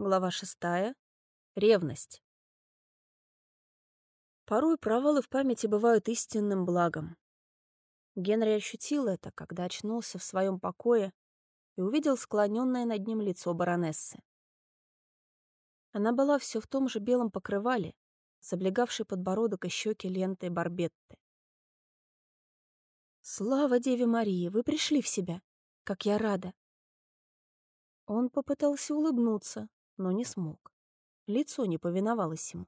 Глава шестая. Ревность. Порой провалы в памяти бывают истинным благом. Генри ощутил это, когда очнулся в своем покое и увидел склоненное над ним лицо баронессы. Она была все в том же белом покрывале, с облегавшей подбородок и щеки лентой барбетты. «Слава Деве Марии, вы пришли в себя! Как я рада!» Он попытался улыбнуться, но не смог. Лицо не повиновалось ему.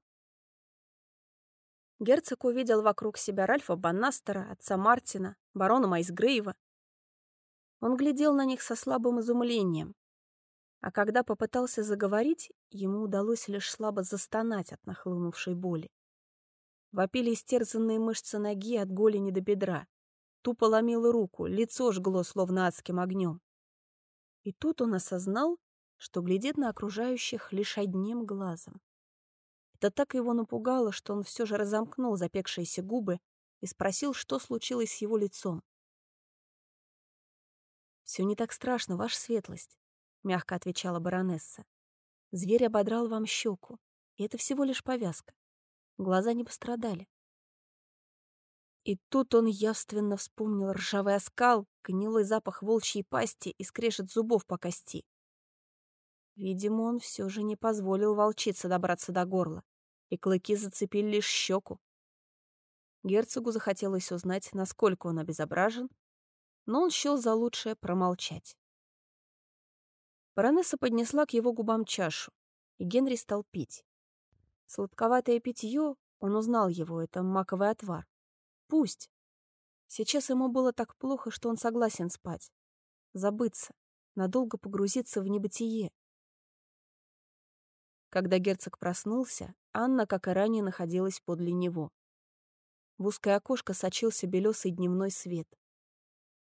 Герцог увидел вокруг себя Ральфа Баннастера, отца Мартина, барона Майсгрейва. Он глядел на них со слабым изумлением, а когда попытался заговорить, ему удалось лишь слабо застонать от нахлынувшей боли. Вопили истерзанные мышцы ноги от голени до бедра. Тупо ломило руку, лицо жгло, словно адским огнем. И тут он осознал, что глядит на окружающих лишь одним глазом. Это так его напугало, что он все же разомкнул запекшиеся губы и спросил, что случилось с его лицом. «Все не так страшно, ваша светлость», — мягко отвечала баронесса. «Зверь ободрал вам щеку, и это всего лишь повязка. Глаза не пострадали». И тут он явственно вспомнил ржавый оскал, гнилой запах волчьей пасти и скрежет зубов по кости. Видимо, он все же не позволил волчице добраться до горла, и клыки зацепили лишь щеку. Герцогу захотелось узнать, насколько он обезображен, но он счел за лучшее промолчать. Баронесса поднесла к его губам чашу, и Генри стал пить. Сладковатое питье, он узнал его, это маковый отвар. Пусть. Сейчас ему было так плохо, что он согласен спать. Забыться, надолго погрузиться в небытие. Когда герцог проснулся, Анна, как и ранее, находилась подле него. В узкое окошко сочился белесый дневной свет.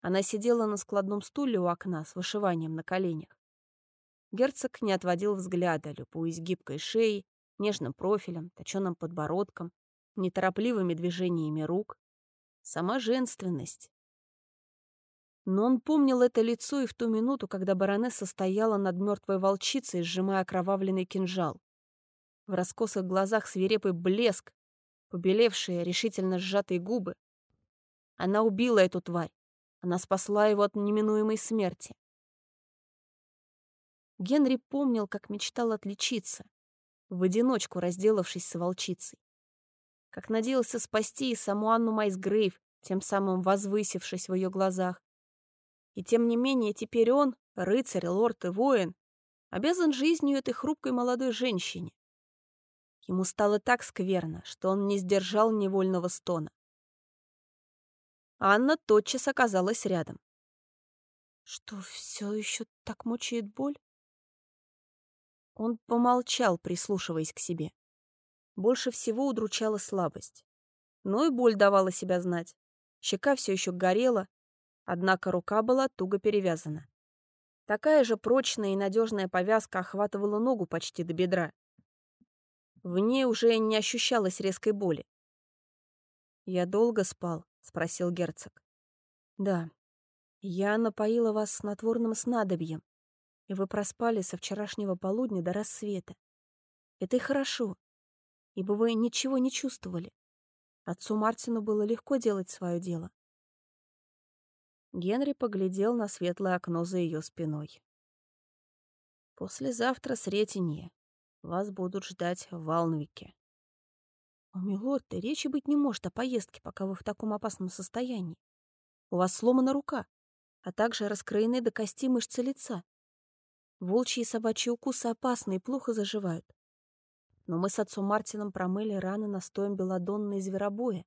Она сидела на складном стуле у окна с вышиванием на коленях. Герцог не отводил взгляда, любуясь гибкой шеей, нежным профилем, точенным подбородком, неторопливыми движениями рук. Сама женственность, но он помнил это лицо и в ту минуту, когда баронесса стояла над мертвой волчицей, сжимая окровавленный кинжал. В раскосых глазах свирепый блеск, побелевшие, решительно сжатые губы. Она убила эту тварь. Она спасла его от неминуемой смерти. Генри помнил, как мечтал отличиться, в одиночку разделавшись с волчицей. Как надеялся спасти и саму Анну Майсгрейв, тем самым возвысившись в ее глазах, и тем не менее теперь он, рыцарь, лорд и воин, обязан жизнью этой хрупкой молодой женщине. Ему стало так скверно, что он не сдержал невольного стона. Анна тотчас оказалась рядом. Что, все еще так мучает боль? Он помолчал, прислушиваясь к себе. Больше всего удручала слабость. Но и боль давала себя знать. Щека все еще горела, Однако рука была туго перевязана. Такая же прочная и надежная повязка охватывала ногу почти до бедра. В ней уже не ощущалось резкой боли. «Я долго спал?» — спросил герцог. «Да. Я напоила вас снотворным снадобьем, и вы проспали со вчерашнего полудня до рассвета. Это и хорошо, ибо вы ничего не чувствовали. Отцу Мартину было легко делать свое дело. Генри поглядел на светлое окно за ее спиной. «Послезавтра сретенье. Вас будут ждать в Валнвике». «О, милорд, речи быть не может о поездке, пока вы в таком опасном состоянии. У вас сломана рука, а также раскроены до кости мышцы лица. Волчьи и собачьи укусы опасны и плохо заживают. Но мы с отцом Мартином промыли раны настоем белодонной зверобоя,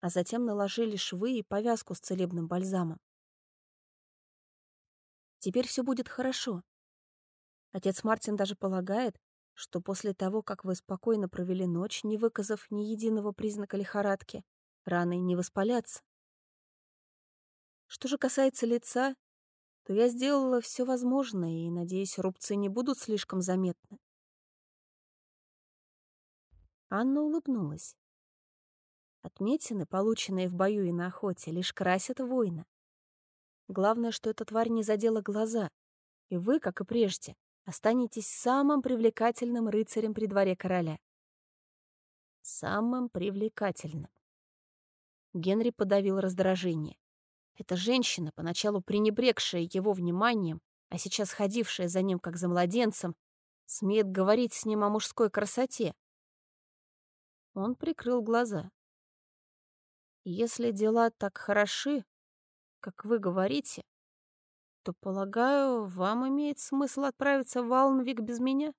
а затем наложили швы и повязку с целебным бальзамом. Теперь все будет хорошо. Отец Мартин даже полагает, что после того, как вы спокойно провели ночь, не выказав ни единого признака лихорадки, раны не воспалятся. Что же касается лица, то я сделала все возможное, и, надеюсь, рубцы не будут слишком заметны. Анна улыбнулась. Отметины, полученные в бою и на охоте, лишь красят воина. Главное, что эта тварь не задела глаза, и вы, как и прежде, останетесь самым привлекательным рыцарем при дворе короля. Самым привлекательным. Генри подавил раздражение. Эта женщина, поначалу пренебрегшая его вниманием, а сейчас ходившая за ним как за младенцем, смеет говорить с ним о мужской красоте. Он прикрыл глаза. Если дела так хороши, как вы говорите, то, полагаю, вам имеет смысл отправиться в Алнвик без меня?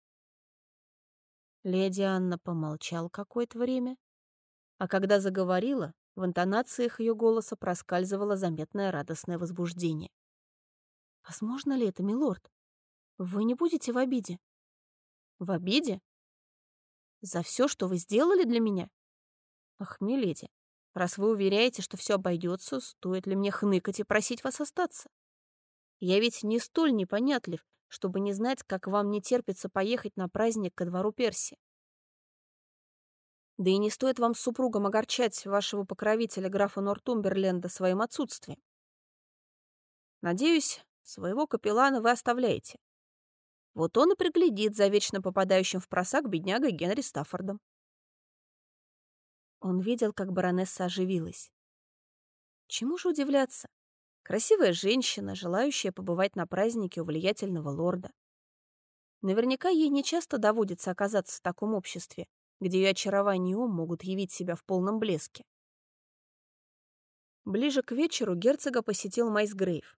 Леди Анна помолчала какое-то время, а когда заговорила, в интонациях ее голоса проскальзывало заметное радостное возбуждение. «Возможно ли это, милорд? Вы не будете в обиде?» «В обиде? За все, что вы сделали для меня? Ах, миледи, раз вы уверяете, что все обойдется, стоит ли мне хныкать и просить вас остаться? Я ведь не столь непонятлив, чтобы не знать, как вам не терпится поехать на праздник ко двору Перси. Да и не стоит вам с супругом огорчать вашего покровителя графа Нортумберленда своим отсутствием. Надеюсь, своего капеллана вы оставляете. Вот он и приглядит за вечно попадающим в просак беднягой Генри Стаффордом. Он видел, как баронесса оживилась. Чему же удивляться? Красивая женщина, желающая побывать на празднике у влиятельного лорда. Наверняка ей нечасто доводится оказаться в таком обществе, где ее очарование и ум могут явить себя в полном блеске. Ближе к вечеру герцога посетил Майс Грейв.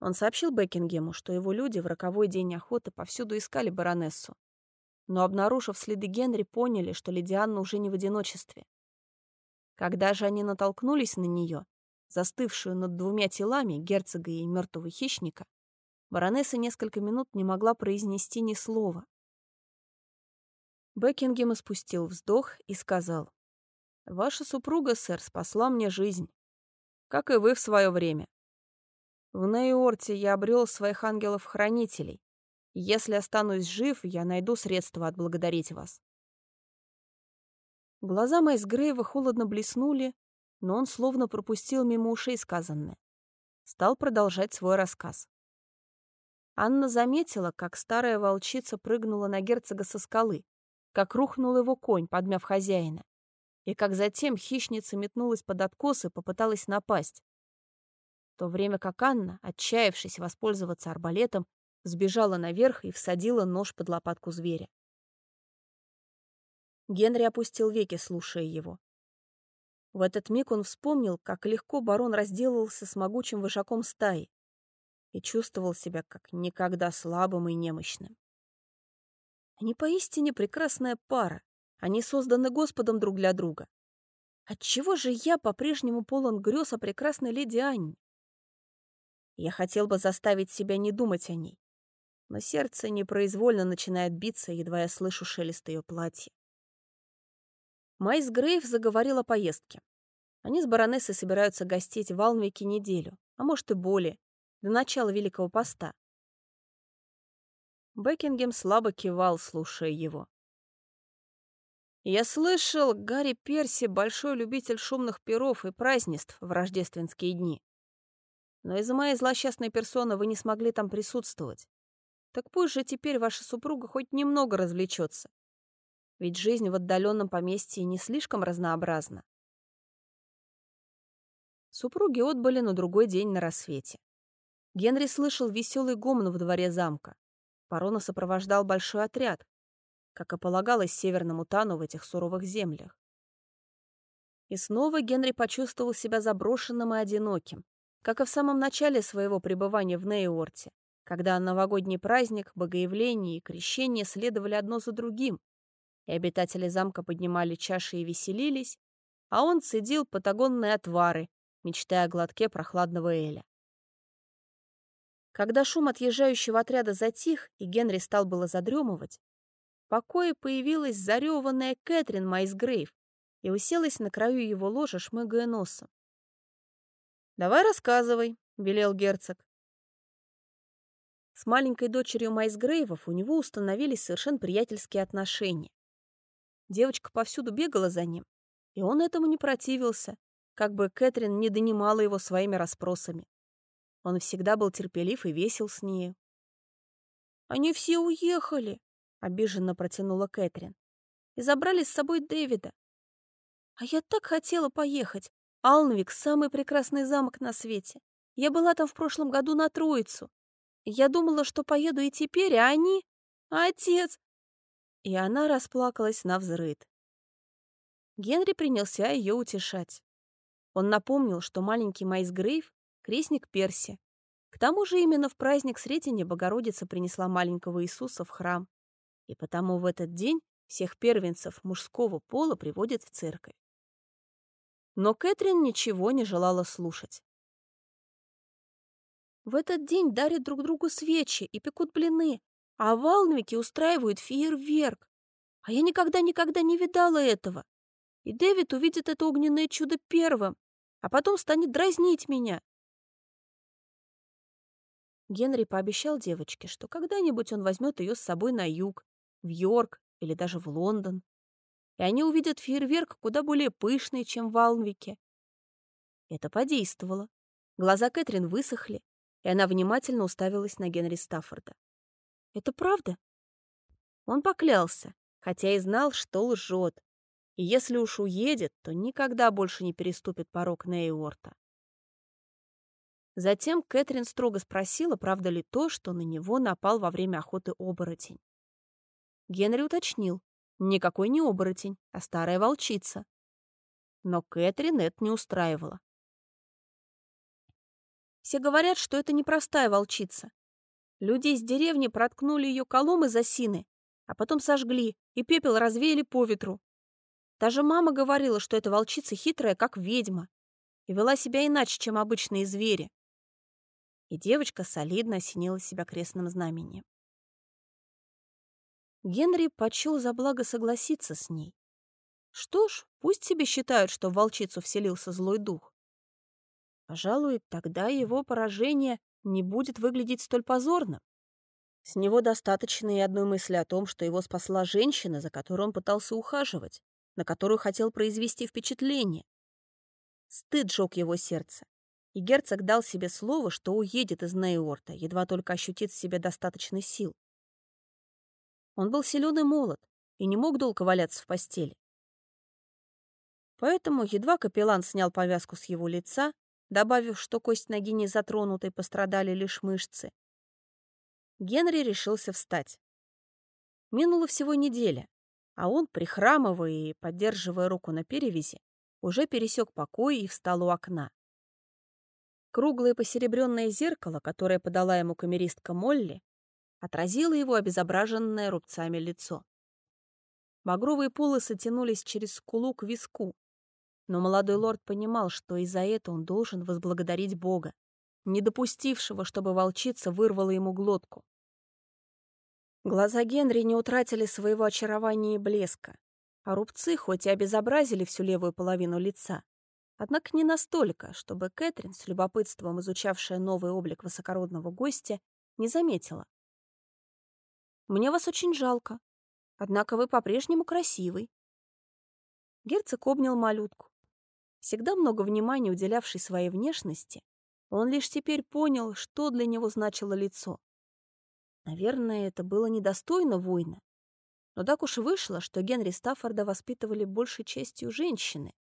Он сообщил Бекингему, что его люди в роковой день охоты повсюду искали баронессу. Но, обнаружив следы Генри, поняли, что леди Анна уже не в одиночестве. Когда же они натолкнулись на нее, застывшую над двумя телами герцога и мертвого хищника, баронесса несколько минут не могла произнести ни слова. Бекингем испустил вздох и сказал. «Ваша супруга, сэр, спасла мне жизнь. Как и вы в свое время. В Нейорте я обрел своих ангелов-хранителей. Если останусь жив, я найду средства отблагодарить вас». Глаза Майс Грейва холодно блеснули, но он словно пропустил мимо ушей сказанное. Стал продолжать свой рассказ. Анна заметила, как старая волчица прыгнула на герцога со скалы, как рухнул его конь, подмяв хозяина, и как затем хищница метнулась под откос и попыталась напасть. В то время как Анна, отчаявшись воспользоваться арбалетом, сбежала наверх и всадила нож под лопатку зверя. Генри опустил веки, слушая его. В этот миг он вспомнил, как легко барон разделался с могучим вышаком стаи и чувствовал себя как никогда слабым и немощным. Они поистине прекрасная пара. Они созданы Господом друг для друга. Отчего же я по-прежнему полон грез о прекрасной леди Анне? Я хотел бы заставить себя не думать о ней, но сердце непроизвольно начинает биться, едва я слышу шелест ее платья. Майс Грейв заговорила о поездке. Они с баронессой собираются гостить в Алмвике неделю, а может и более, до начала Великого Поста. Бекингем слабо кивал, слушая его. «Я слышал, Гарри Перси — большой любитель шумных перов и празднеств в рождественские дни. Но из-за моей злосчастной персоны вы не смогли там присутствовать. Так пусть же теперь ваша супруга хоть немного развлечется. Ведь жизнь в отдаленном поместье не слишком разнообразна». Супруги отбыли на другой день на рассвете. Генри слышал веселый гомон в дворе замка. Парона сопровождал большой отряд, как и полагалось северному Тану в этих суровых землях. И снова Генри почувствовал себя заброшенным и одиноким, как и в самом начале своего пребывания в Нейорте, когда новогодний праздник, богоявление и крещение следовали одно за другим, и обитатели замка поднимали чаши и веселились, а он цедил патагонные отвары, мечтая о глотке прохладного эля. Когда шум отъезжающего отряда затих, и Генри стал было задремывать, в покое появилась зареванная Кэтрин Майсгрейв и уселась на краю его ложа, шмыгая носом. «Давай рассказывай», — велел герцог. С маленькой дочерью Майсгрейвов у него установились совершенно приятельские отношения. Девочка повсюду бегала за ним, и он этому не противился, как бы Кэтрин не донимала его своими расспросами. Он всегда был терпелив и весел с нею. Они все уехали, обиженно протянула Кэтрин. И забрали с собой Дэвида. А я так хотела поехать. Алнвик — самый прекрасный замок на свете. Я была там в прошлом году на Троицу. Я думала, что поеду и теперь, а они... Отец! И она расплакалась на взрыд. Генри принялся ее утешать. Он напомнил, что маленький Майс Грейв — крестник Перси. К тому же именно в праздник Сретения Богородица принесла маленького Иисуса в храм. И потому в этот день всех первенцев мужского пола приводят в церковь. Но Кэтрин ничего не желала слушать. В этот день дарят друг другу свечи и пекут блины, а в Алнвике устраивают фейерверк. А я никогда-никогда не видала этого. И Дэвид увидит это огненное чудо первым, а потом станет дразнить меня. Генри пообещал девочке, что когда-нибудь он возьмет ее с собой на юг, в Йорк или даже в Лондон. И они увидят фейерверк куда более пышный, чем в Алнвике. Это подействовало. Глаза Кэтрин высохли, и она внимательно уставилась на Генри Стаффорда. «Это правда?» Он поклялся, хотя и знал, что лжет. И если уж уедет, то никогда больше не переступит порог Нейорта. Затем Кэтрин строго спросила, правда ли то, что на него напал во время охоты оборотень. Генри уточнил. Никакой не оборотень, а старая волчица. Но Кэтрин это не устраивало. Все говорят, что это непростая волчица. Люди из деревни проткнули ее колом из осины, а потом сожгли, и пепел развеяли по ветру. Даже мама говорила, что эта волчица хитрая, как ведьма, и вела себя иначе, чем обычные звери. И девочка солидно осенила себя крестным знамением. Генри почел за благо согласиться с ней. Что ж, пусть себе считают, что в волчицу вселился злой дух. Пожалуй, тогда его поражение не будет выглядеть столь позорно. С него достаточно и одной мысли о том, что его спасла женщина, за которой он пытался ухаживать, на которую хотел произвести впечатление. Стыд жег его сердце, и герцог дал себе слово, что уедет из Нейорта, едва только ощутит в себе достаточно сил. Он был силен и молод, и не мог долго валяться в постели. Поэтому едва капеллан снял повязку с его лица, добавив, что кость ноги не затронутой, пострадали лишь мышцы. Генри решился встать. Минула всего неделя, а он, прихрамывая и поддерживая руку на перевязи, уже пересек покой и встал у окна. Круглое посеребренное зеркало, которое подала ему камеристка Молли, отразило его обезображенное рубцами лицо. Багровые полосы тянулись через скулу к виску, но молодой лорд понимал, что и за это он должен возблагодарить Бога, не допустившего, чтобы волчица вырвала ему глотку. Глаза Генри не утратили своего очарования и блеска, а рубцы хоть и обезобразили всю левую половину лица, однако не настолько, чтобы Кэтрин, с любопытством изучавшая новый облик высокородного гостя, не заметила. «Мне вас очень жалко, однако вы по-прежнему красивый». Герцог обнял малютку всегда много внимания уделявший своей внешности, он лишь теперь понял, что для него значило лицо. Наверное, это было недостойно воина. Но так уж вышло, что Генри Стаффорда воспитывали большей частью женщины.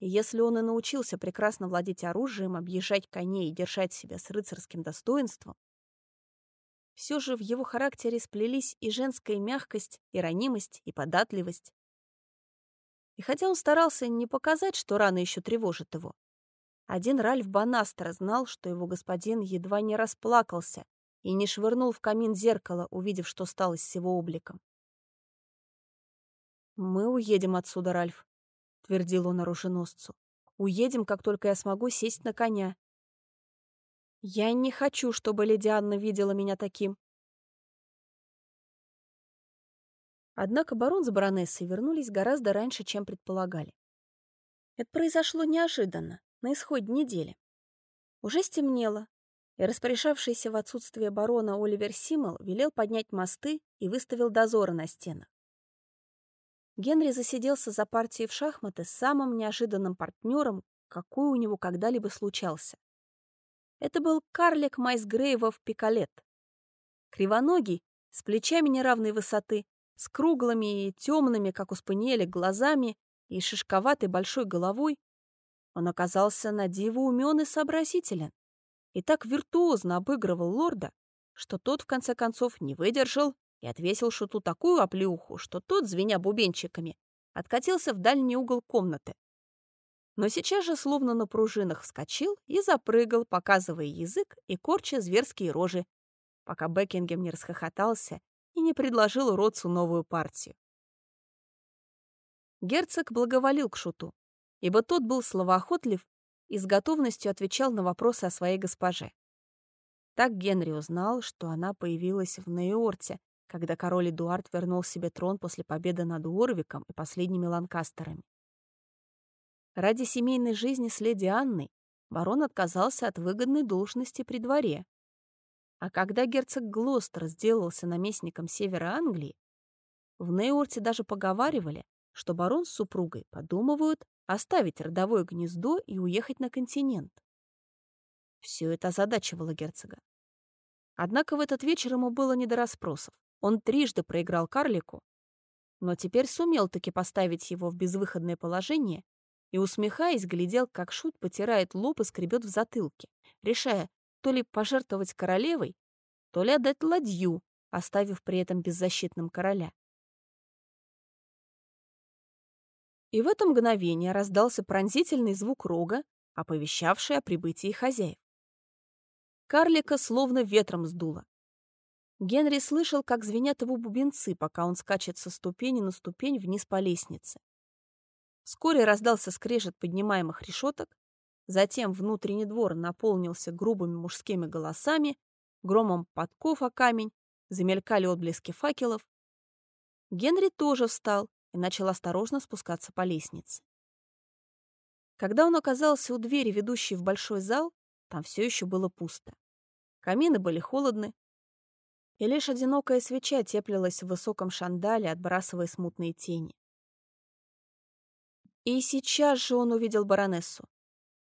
И если он и научился прекрасно владеть оружием, объезжать коней и держать себя с рыцарским достоинством, все же в его характере сплелись и женская мягкость, и ранимость, и податливость. И хотя он старался не показать, что рана еще тревожит его, один Ральф Банастер знал, что его господин едва не расплакался и не швырнул в камин зеркало, увидев, что стало с его обликом. «Мы уедем отсюда, Ральф», — твердил он оруженосцу. «Уедем, как только я смогу сесть на коня». «Я не хочу, чтобы леди Анна видела меня таким», Однако барон с баронессой вернулись гораздо раньше, чем предполагали. Это произошло неожиданно, на исходе недели. Уже стемнело, и распоряжавшийся в отсутствие барона Оливер Симмел велел поднять мосты и выставил дозоры на стенах. Генри засиделся за партией в шахматы с самым неожиданным партнером, какой у него когда-либо случался. Это был карлик Майсгрейва в Пикалет. Кривоногий, с плечами неравной высоты, с круглыми и темными, как у спаниеля, глазами и шишковатой большой головой, он оказался на диво умен и сообразителен и так виртуозно обыгрывал лорда, что тот, в конце концов, не выдержал и отвесил шуту такую оплеуху, что тот, звеня бубенчиками, откатился в дальний угол комнаты. Но сейчас же словно на пружинах вскочил и запрыгал, показывая язык и корча зверские рожи, пока Бекингем не расхохотался и не предложил уродцу новую партию. Герцог благоволил к шуту, ибо тот был словоохотлив и с готовностью отвечал на вопросы о своей госпоже. Так Генри узнал, что она появилась в Нейорте, когда король Эдуард вернул себе трон после победы над Уорвиком и последними Ланкастерами. Ради семейной жизни с леди Анной барон отказался от выгодной должности при дворе. А когда герцог Глостер сделался наместником севера Англии, в Нейорте даже поговаривали, что барон с супругой подумывают оставить родовое гнездо и уехать на континент. Все это озадачивало герцога. Однако в этот вечер ему было не до расспросов. Он трижды проиграл карлику, но теперь сумел таки поставить его в безвыходное положение и, усмехаясь, глядел, как Шут потирает лоб и скребет в затылке, решая то ли пожертвовать королевой, то ли отдать ладью, оставив при этом беззащитным короля. И в это мгновение раздался пронзительный звук рога, оповещавший о прибытии хозяев. Карлика словно ветром сдуло. Генри слышал, как звенят его бубенцы, пока он скачет со ступени на ступень вниз по лестнице. Вскоре раздался скрежет поднимаемых решеток, затем внутренний двор наполнился грубыми мужскими голосами, громом подков о камень, замелькали отблески факелов. Генри тоже встал и начал осторожно спускаться по лестнице. Когда он оказался у двери, ведущей в большой зал, там все еще было пусто. Камины были холодны, и лишь одинокая свеча теплилась в высоком шандале, отбрасывая смутные тени. И сейчас же он увидел баронессу.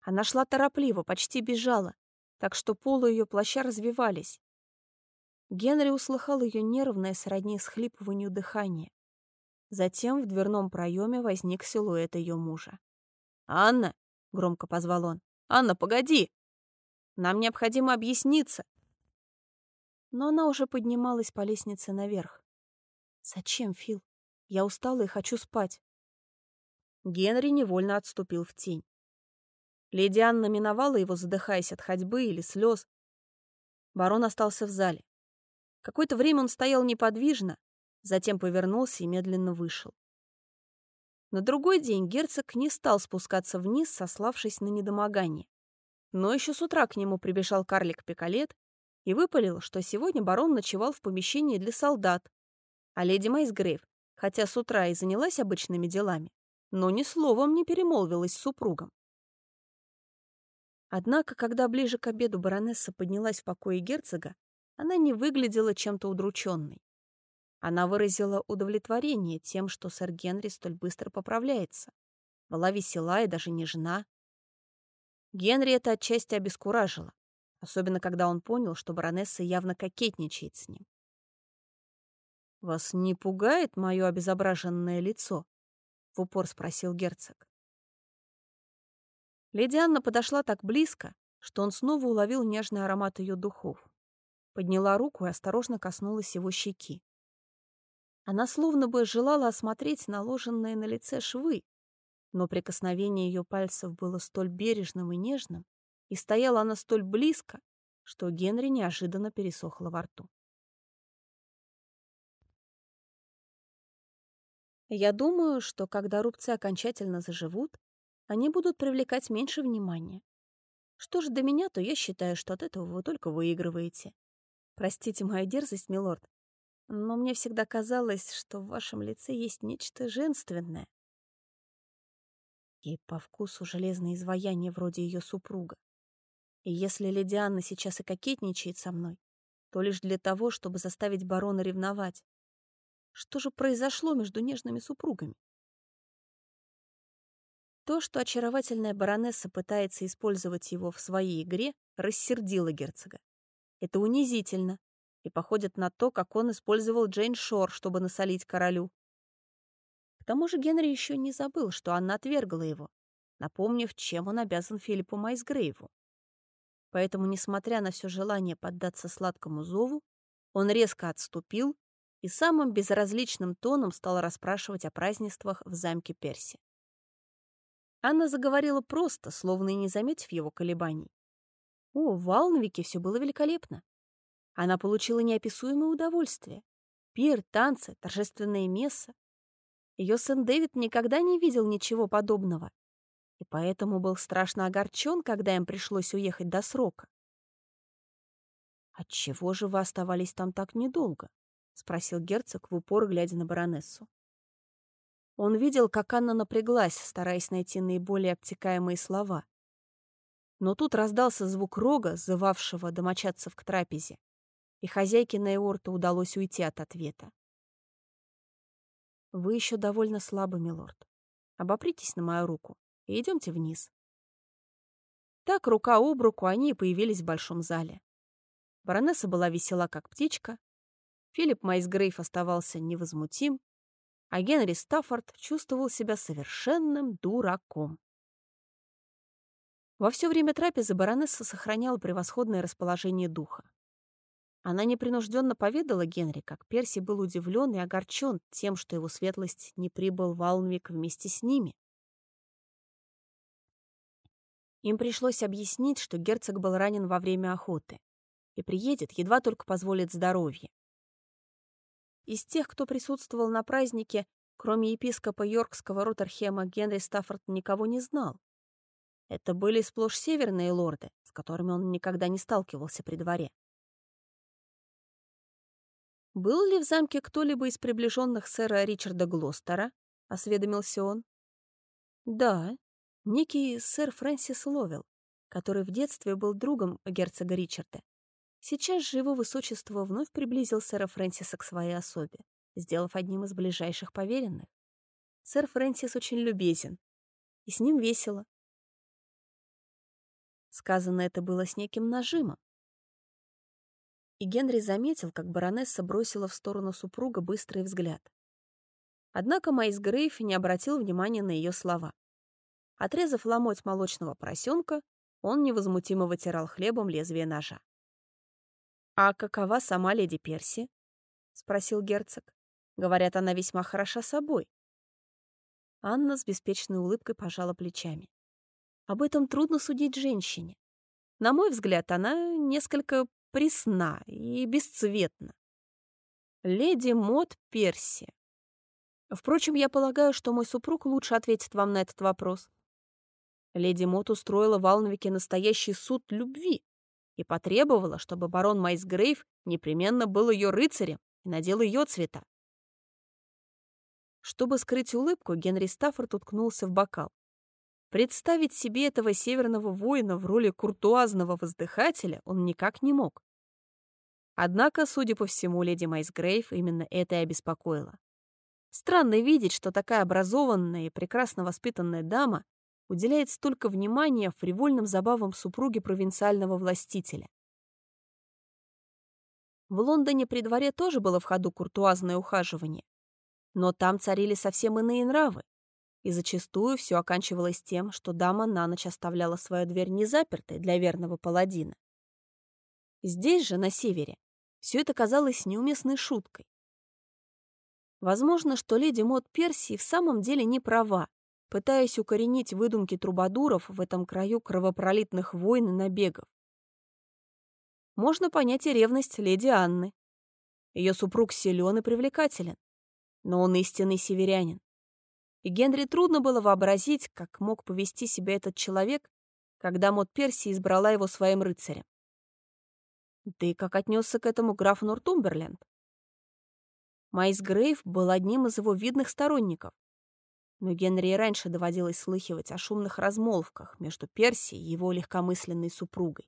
Она шла торопливо, почти бежала, так что полы ее плаща развивались. Генри услыхал ее нервное сродни схлипыванию дыхания. Затем в дверном проеме возник силуэт ее мужа. «Анна!» — громко позвал он. «Анна, погоди! Нам необходимо объясниться!» но она уже поднималась по лестнице наверх. «Зачем, Фил? Я устала и хочу спать». Генри невольно отступил в тень. Леди Анна миновала его, задыхаясь от ходьбы или слез. Барон остался в зале. Какое-то время он стоял неподвижно, затем повернулся и медленно вышел. На другой день герцог не стал спускаться вниз, сославшись на недомогание. Но еще с утра к нему прибежал карлик Пикалет и выпалил, что сегодня барон ночевал в помещении для солдат, а леди Майсгрейв, хотя с утра и занялась обычными делами, но ни словом не перемолвилась с супругом. Однако, когда ближе к обеду баронесса поднялась в покое герцога, она не выглядела чем-то удрученной. Она выразила удовлетворение тем, что сэр Генри столь быстро поправляется. Была весела и даже нежна. Генри это отчасти обескуражило особенно когда он понял, что баронесса явно кокетничает с ним. «Вас не пугает мое обезображенное лицо?» — в упор спросил герцог. Леди Анна подошла так близко, что он снова уловил нежный аромат ее духов. Подняла руку и осторожно коснулась его щеки. Она словно бы желала осмотреть наложенные на лице швы, но прикосновение ее пальцев было столь бережным и нежным, и стояла она столь близко, что Генри неожиданно пересохло во рту. Я думаю, что когда рубцы окончательно заживут, они будут привлекать меньше внимания. Что же до меня, то я считаю, что от этого вы только выигрываете. Простите мою дерзость, милорд, но мне всегда казалось, что в вашем лице есть нечто женственное. Ей по вкусу железное изваяние вроде ее супруга. И если леди Анна сейчас и кокетничает со мной, то лишь для того, чтобы заставить барона ревновать. Что же произошло между нежными супругами? То, что очаровательная баронесса пытается использовать его в своей игре, рассердило герцога. Это унизительно, и походит на то, как он использовал Джейн Шор, чтобы насолить королю. К тому же Генри еще не забыл, что Анна отвергла его, напомнив, чем он обязан Филиппу Майсгрейву. Поэтому, несмотря на все желание поддаться сладкому зову, он резко отступил и самым безразличным тоном стал расспрашивать о празднествах в замке Перси. Анна заговорила просто, словно и не заметив его колебаний. О, в Валновике все было великолепно. Она получила неописуемое удовольствие. Пир, танцы, торжественное месса. Ее сын Дэвид никогда не видел ничего подобного, и поэтому был страшно огорчен, когда им пришлось уехать до срока. «Отчего же вы оставались там так недолго?» — спросил герцог в упор, глядя на баронессу. Он видел, как Анна напряглась, стараясь найти наиболее обтекаемые слова. Но тут раздался звук рога, зывавшего домочадцев к трапезе, и хозяйке Нейорта удалось уйти от ответа. «Вы еще довольно слабы, милорд. Обопритесь на мою руку и идемте вниз». Так, рука об руку, они и появились в большом зале. Баронесса была весела, как птичка. Филипп Майсгрейв оставался невозмутим, а Генри Стаффорд чувствовал себя совершенным дураком. Во все время трапезы баронесса сохраняла превосходное расположение духа. Она непринужденно поведала Генри, как Перси был удивлен и огорчен тем, что его светлость не прибыл в Алнвик вместе с ними. Им пришлось объяснить, что герцог был ранен во время охоты и приедет, едва только позволит здоровье. Из тех, кто присутствовал на празднике, кроме епископа Йоркского Роттерхема, Генри Стаффорд никого не знал. Это были сплошь северные лорды, с которыми он никогда не сталкивался при дворе. «Был ли в замке кто-либо из приближенных сэра Ричарда Глостера?» — осведомился он. «Да, некий сэр Фрэнсис Ловел, который в детстве был другом герцога Ричарда Сейчас же его высочество вновь приблизил сэра Фрэнсиса к своей особе, сделав одним из ближайших поверенных. Сэр Фрэнсис очень любезен, и с ним весело. Сказано это было с неким нажимом. И Генри заметил, как баронесса бросила в сторону супруга быстрый взгляд. Однако Майс Грейф не обратил внимания на ее слова. Отрезав ломоть молочного поросенка, он невозмутимо вытирал хлебом лезвие ножа. «А какова сама леди Перси?» — спросил герцог. «Говорят, она весьма хороша собой». Анна с беспечной улыбкой пожала плечами. «Об этом трудно судить женщине. На мой взгляд, она несколько пресна и бесцветна. Леди Мод Перси. Впрочем, я полагаю, что мой супруг лучше ответит вам на этот вопрос. Леди Мот устроила в Алнвике настоящий суд любви, и потребовала, чтобы барон Майсгрейв непременно был ее рыцарем и надел ее цвета. Чтобы скрыть улыбку, Генри Стаффорд уткнулся в бокал. Представить себе этого северного воина в роли куртуазного воздыхателя он никак не мог. Однако, судя по всему, леди Майсгрейв именно это и обеспокоило. Странно видеть, что такая образованная и прекрасно воспитанная дама уделяет столько внимания фривольным забавам супруги провинциального властителя. В Лондоне при дворе тоже было в ходу куртуазное ухаживание, но там царили совсем иные нравы, и зачастую все оканчивалось тем, что дама на ночь оставляла свою дверь незапертой для верного паладина. Здесь же, на севере, все это казалось неуместной шуткой. Возможно, что леди Мод Персии в самом деле не права, пытаясь укоренить выдумки трубадуров в этом краю кровопролитных войн и набегов. Можно понять и ревность леди Анны. Ее супруг силен и привлекателен, но он истинный северянин. И Генри трудно было вообразить, как мог повести себя этот человек, когда Мод Перси избрала его своим рыцарем. Да и как отнесся к этому граф Нортумберленд? Майс Грейв был одним из его видных сторонников, но Генри раньше доводилось слыхивать о шумных размолвках между Перси и его легкомысленной супругой.